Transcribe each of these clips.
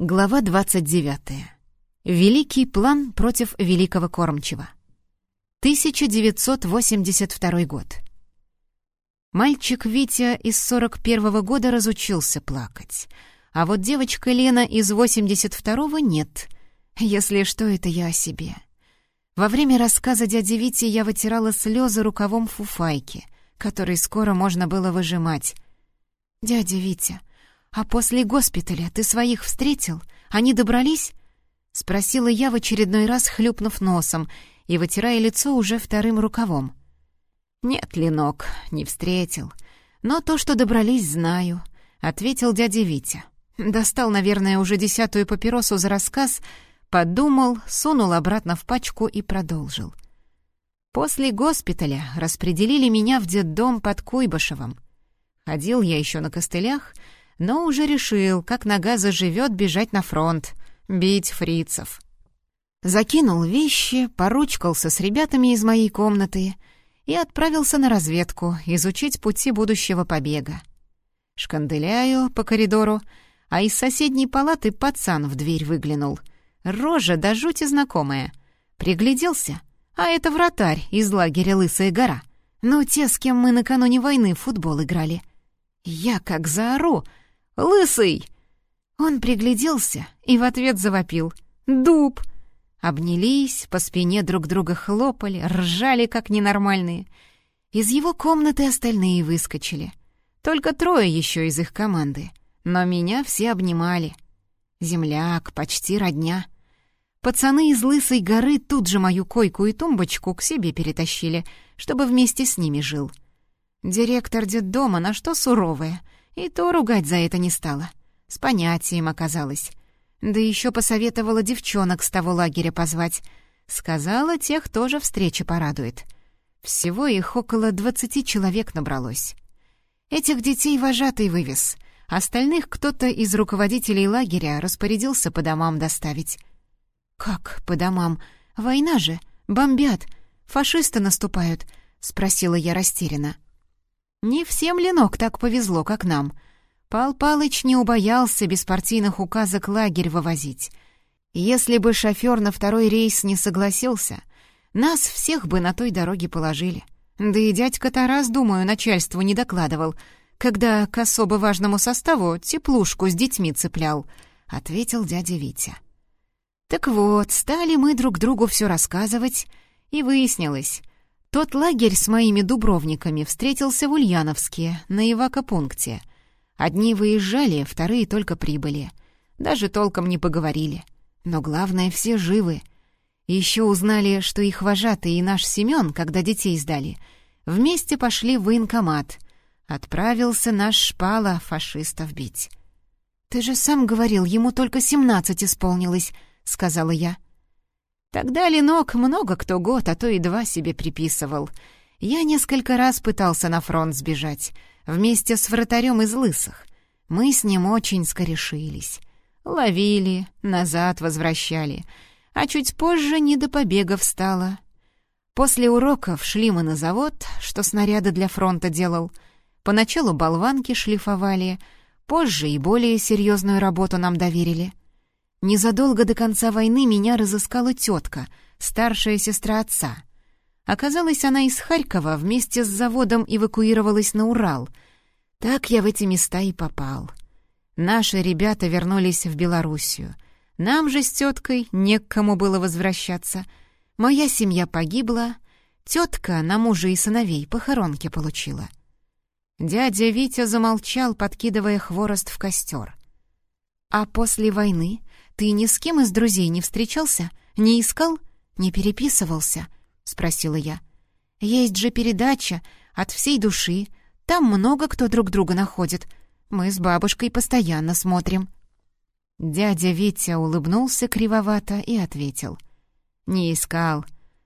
Глава 29. Великий план против Великого Кормчего. 1982 год. Мальчик Витя из 41-го года разучился плакать, а вот девочка Лена из 82-го нет. Если что, это я о себе. Во время рассказа дяди Вити я вытирала слезы рукавом фуфайки, который скоро можно было выжимать. «Дядя Витя, «А после госпиталя ты своих встретил? Они добрались?» — спросила я в очередной раз, хлюпнув носом и вытирая лицо уже вторым рукавом. «Нет, Ленок, не встретил. Но то, что добрались, знаю», — ответил дядя Витя. Достал, наверное, уже десятую папиросу за рассказ, подумал, сунул обратно в пачку и продолжил. После госпиталя распределили меня в детдом под Куйбышевым. Ходил я еще на костылях — но уже решил, как нога заживет бежать на фронт, бить фрицев. Закинул вещи, поручкался с ребятами из моей комнаты и отправился на разведку изучить пути будущего побега. Шканделяю по коридору, а из соседней палаты пацан в дверь выглянул. Рожа до жути знакомая. Пригляделся, а это вратарь из лагеря Лысая гора. Ну, те, с кем мы накануне войны в футбол играли. Я как заору — Лысый!» Он пригляделся и в ответ завопил. «Дуб!» Обнялись, по спине друг друга хлопали, ржали, как ненормальные. Из его комнаты остальные выскочили. Только трое еще из их команды. Но меня все обнимали. Земляк, почти родня. Пацаны из Лысой горы тут же мою койку и тумбочку к себе перетащили, чтобы вместе с ними жил. Директор детдома на что суровая — и то ругать за это не стала. С понятием оказалось. Да еще посоветовала девчонок с того лагеря позвать. Сказала, тех тоже встреча порадует. Всего их около двадцати человек набралось. Этих детей вожатый вывез. Остальных кто-то из руководителей лагеря распорядился по домам доставить. «Как по домам? Война же! Бомбят! Фашисты наступают!» — спросила я растерянно. Не всем Ленок так повезло, как нам. Пал Палыч не убоялся без партийных указок лагерь вывозить. Если бы шофер на второй рейс не согласился, нас всех бы на той дороге положили. Да и дядька Тарас, думаю, начальству не докладывал, когда к особо важному составу теплушку с детьми цеплял, — ответил дядя Витя. Так вот, стали мы друг другу все рассказывать, и выяснилось — тот лагерь с моими дубровниками встретился в Ульяновске, на эвакопункте. Одни выезжали, вторые только прибыли. Даже толком не поговорили. Но главное, все живы. Еще узнали, что их вожатый и наш Семен, когда детей сдали, вместе пошли в военкомат. Отправился наш шпала фашистов бить. «Ты же сам говорил, ему только семнадцать исполнилось», — сказала я. Тогда Ленок много кто год, а то и два себе приписывал. Я несколько раз пытался на фронт сбежать, вместе с вратарем из Лысых. Мы с ним очень скорешились. Ловили, назад возвращали, а чуть позже не до побегов стало. После уроков шли мы на завод, что снаряды для фронта делал. Поначалу болванки шлифовали, позже и более серьезную работу нам доверили — Незадолго до конца войны меня разыскала тетка, старшая сестра отца. Оказалось, она из Харькова вместе с заводом эвакуировалась на Урал. Так я в эти места и попал. Наши ребята вернулись в Белоруссию. Нам же с теткой не к кому было возвращаться. Моя семья погибла, тетка на мужа и сыновей похоронки получила. Дядя Витя замолчал, подкидывая хворост в костер. А после войны «Ты ни с кем из друзей не встречался? Не искал? Не переписывался?» — спросила я. «Есть же передача от всей души. Там много кто друг друга находит. Мы с бабушкой постоянно смотрим». Дядя Витя улыбнулся кривовато и ответил. «Не искал.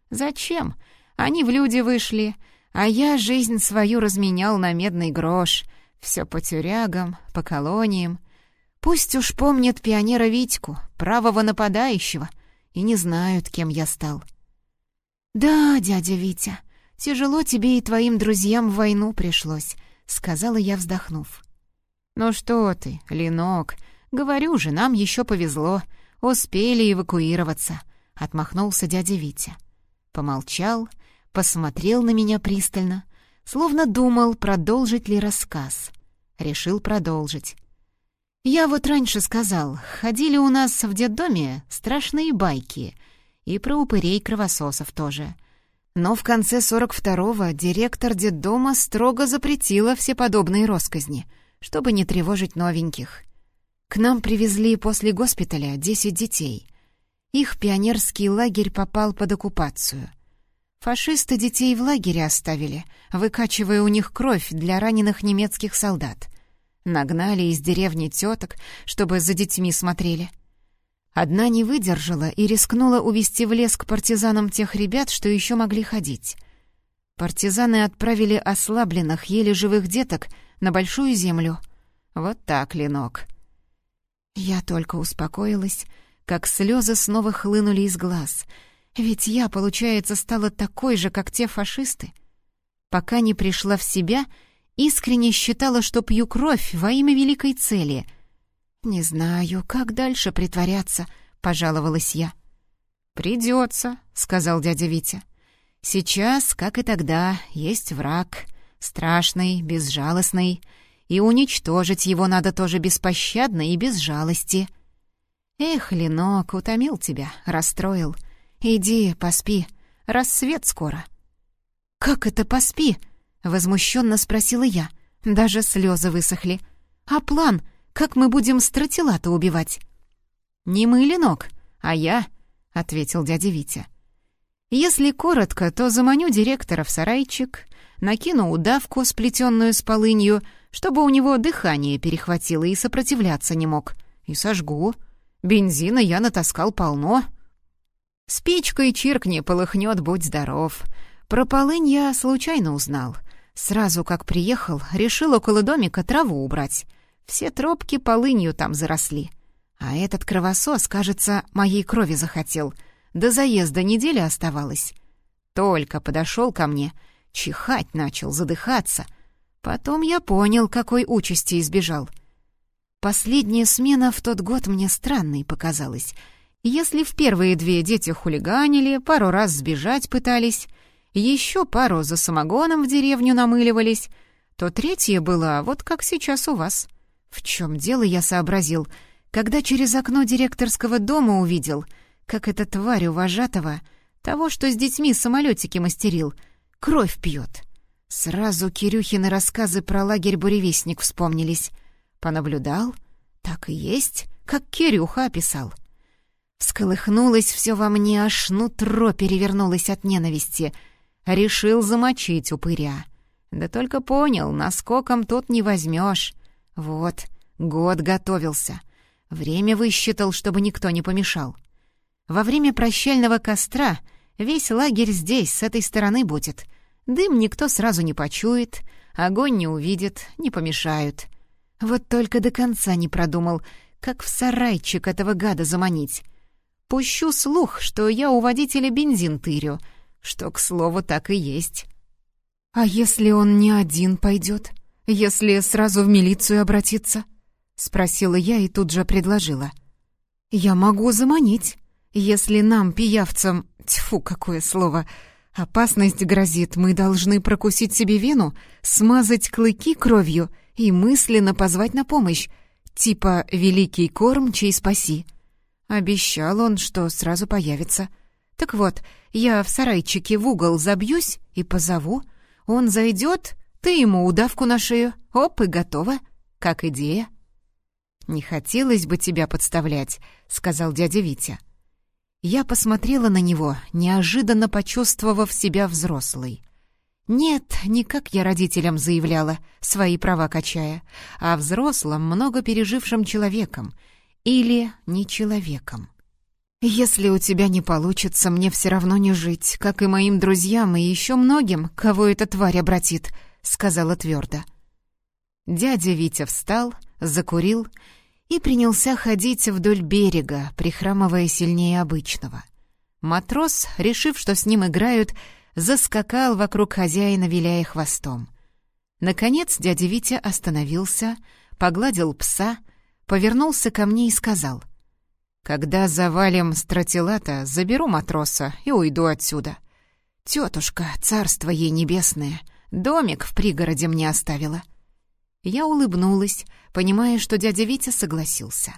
Зачем? Они в люди вышли, а я жизнь свою разменял на медный грош. Все по тюрягам, по колониям. Пусть уж помнят пионера Витьку, правого нападающего, и не знают, кем я стал. «Да, дядя Витя, тяжело тебе и твоим друзьям в войну пришлось», — сказала я, вздохнув. «Ну что ты, Ленок, Говорю же, нам еще повезло. Успели эвакуироваться», — отмахнулся дядя Витя. Помолчал, посмотрел на меня пристально, словно думал, продолжить ли рассказ. Решил продолжить. «Я вот раньше сказал, ходили у нас в детдоме страшные байки, и про упырей-кровососов тоже». Но в конце 42-го директор детдома строго запретила все подобные росказни, чтобы не тревожить новеньких. К нам привезли после госпиталя 10 детей. Их пионерский лагерь попал под оккупацию. Фашисты детей в лагере оставили, выкачивая у них кровь для раненых немецких солдат. Нагнали из деревни теток, чтобы за детьми смотрели. Одна не выдержала и рискнула увести в лес к партизанам тех ребят, что еще могли ходить. Партизаны отправили ослабленных, еле живых деток на большую землю. Вот так, Ленок. Я только успокоилась, как слезы снова хлынули из глаз. Ведь я, получается, стала такой же, как те фашисты. Пока не пришла в себя, искренне считала, что пью кровь во имя великой цели — «Не знаю, как дальше притворяться», — пожаловалась я. «Придется», — сказал дядя Витя. «Сейчас, как и тогда, есть враг, страшный, безжалостный, и уничтожить его надо тоже беспощадно и без жалости». «Эх, Ленок, утомил тебя, расстроил. Иди, поспи, рассвет скоро». «Как это поспи?» — возмущенно спросила я. Даже слезы высохли. «А план?» Как мы будем стратилата убивать?» «Не мы, Ленок, а я», — ответил дядя Витя. «Если коротко, то заманю директора в сарайчик, накину удавку, сплетенную с полынью, чтобы у него дыхание перехватило и сопротивляться не мог, и сожгу. Бензина я натаскал полно». «Спичкой чиркни, полыхнет, будь здоров. Про полынь я случайно узнал. Сразу как приехал, решил около домика траву убрать». Все тропки полынью там заросли. А этот кровосос, кажется, моей крови захотел. До заезда недели оставалось. Только подошел ко мне, чихать начал, задыхаться. Потом я понял, какой участи избежал. Последняя смена в тот год мне странной показалась. Если в первые две дети хулиганили, пару раз сбежать пытались, еще пару за самогоном в деревню намыливались, то третья была вот как сейчас у вас — в чем дело, я сообразил, когда через окно директорского дома увидел, как эта тварь у вожатого, того, что с детьми самолетики мастерил, кровь пьет. Сразу Кирюхины рассказы про лагерь «Буревестник» вспомнились. Понаблюдал? Так и есть, как Кирюха описал. Всколыхнулось все во мне, аж нутро перевернулось от ненависти. Решил замочить упыря. Да только понял, наскоком тут не возьмешь. Вот, год готовился. Время высчитал, чтобы никто не помешал. Во время прощального костра весь лагерь здесь, с этой стороны будет. Дым никто сразу не почует, огонь не увидит, не помешают. Вот только до конца не продумал, как в сарайчик этого гада заманить. Пущу слух, что я у водителя бензин тырю, что, к слову, так и есть. «А если он не один пойдет?» если сразу в милицию обратиться?» — спросила я и тут же предложила. «Я могу заманить. Если нам, пиявцам, тьфу, какое слово, опасность грозит, мы должны прокусить себе вену, смазать клыки кровью и мысленно позвать на помощь, типа «Великий корм, чей спаси». Обещал он, что сразу появится. Так вот, я в сарайчике в угол забьюсь и позову. Он зайдет, ты ему удавку на шею, оп, и готово. Как идея. «Не хотелось бы тебя подставлять», — сказал дядя Витя. Я посмотрела на него, неожиданно почувствовав себя взрослой. Нет, не как я родителям заявляла, свои права качая, а взрослым, много пережившим человеком. Или не человеком. «Если у тебя не получится, мне все равно не жить, как и моим друзьям и еще многим, кого эта тварь обратит», — сказала твердо. Дядя Витя встал, закурил и принялся ходить вдоль берега, прихрамывая сильнее обычного. Матрос, решив, что с ним играют, заскакал вокруг хозяина, виляя хвостом. Наконец дядя Витя остановился, погладил пса, повернулся ко мне и сказал. «Когда завалим стратилата, заберу матроса и уйду отсюда. Тетушка, царство ей небесное, домик в пригороде мне оставила». Я улыбнулась, понимая, что дядя Витя согласился.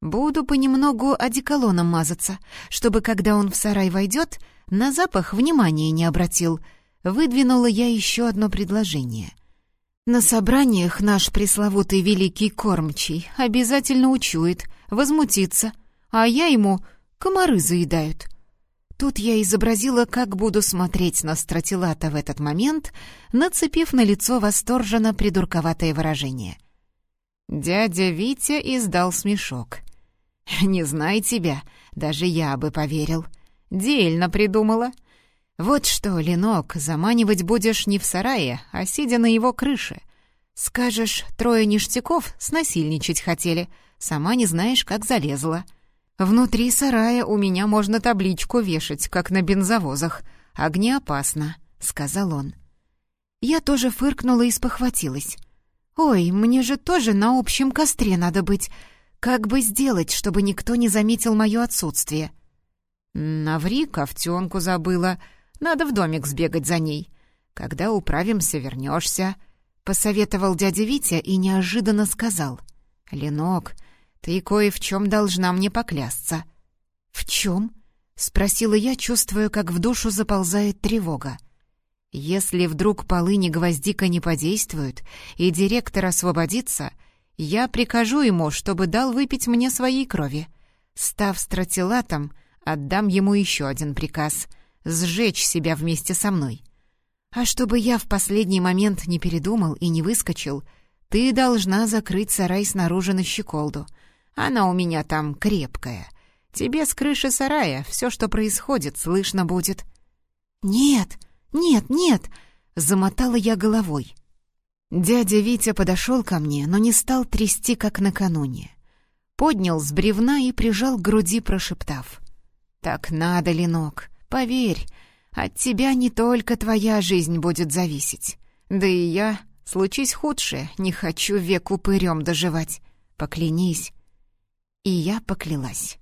«Буду понемногу одеколоном мазаться, чтобы, когда он в сарай войдет, на запах внимания не обратил», выдвинула я еще одно предложение. На собраниях наш пресловутый великий кормчий обязательно учует, возмутится, а я ему комары заедают. Тут я изобразила, как буду смотреть на стратилата в этот момент, нацепив на лицо восторженно придурковатое выражение. Дядя Витя издал смешок. «Не знай тебя, даже я бы поверил. Дельно придумала. «Вот что, Ленок, заманивать будешь не в сарае, а сидя на его крыше. Скажешь, трое ништяков снасильничать хотели, сама не знаешь, как залезла. Внутри сарая у меня можно табличку вешать, как на бензовозах. Огнеопасно», — сказал он. Я тоже фыркнула и спохватилась. «Ой, мне же тоже на общем костре надо быть. Как бы сделать, чтобы никто не заметил мое отсутствие?» «Наври, ковтенку забыла», надо в домик сбегать за ней. Когда управимся, вернешься», — посоветовал дядя Витя и неожиданно сказал. «Ленок, ты кое в чем должна мне поклясться». «В чем?» — спросила я, чувствуя, как в душу заползает тревога. «Если вдруг полыни гвоздика не подействуют, и директор освободится, я прикажу ему, чтобы дал выпить мне своей крови. Став стратилатом, отдам ему еще один приказ сжечь себя вместе со мной. А чтобы я в последний момент не передумал и не выскочил, ты должна закрыть сарай снаружи на щеколду. Она у меня там крепкая. Тебе с крыши сарая все, что происходит, слышно будет». «Нет, нет, нет!» — замотала я головой. Дядя Витя подошел ко мне, но не стал трясти, как накануне. Поднял с бревна и прижал к груди, прошептав. «Так надо, Ленок. Поверь, от тебя не только твоя жизнь будет зависеть. Да и я, случись худшее, не хочу век упырем доживать. Поклянись». И я поклялась.